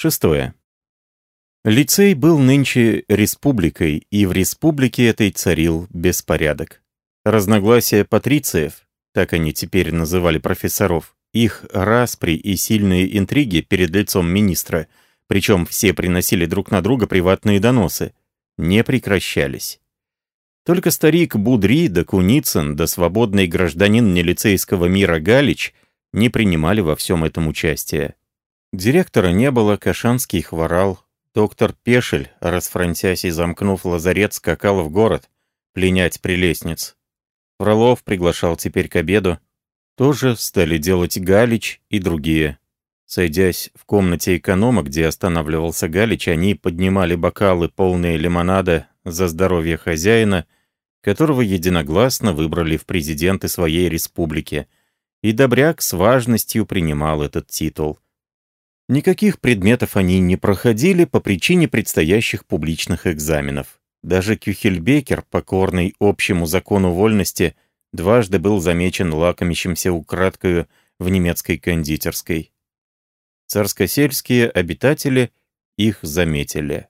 Шестое. Лицей был нынче республикой, и в республике этой царил беспорядок. Разногласия патрициев, так они теперь называли профессоров, их распри и сильные интриги перед лицом министра, причем все приносили друг на друга приватные доносы, не прекращались. Только старик Будри да Куницын да свободный гражданин нелицейского мира Галич не принимали во всем этом участия. Директора не было, Кашанский хворал, доктор Пешель, расфронтясь и замкнув лазарет, скакал в город, пленять прелестниц. Фролов приглашал теперь к обеду. Тоже стали делать Галич и другие. Сойдясь в комнате эконома, где останавливался Галич, они поднимали бокалы, полные лимонада, за здоровье хозяина, которого единогласно выбрали в президенты своей республики, и Добряк с важностью принимал этот титул. Никаких предметов они не проходили по причине предстоящих публичных экзаменов. Даже Кюхельбекер, покорный общему закону вольности, дважды был замечен лакомящимся украдкою в немецкой кондитерской. Царскосельские обитатели их заметили.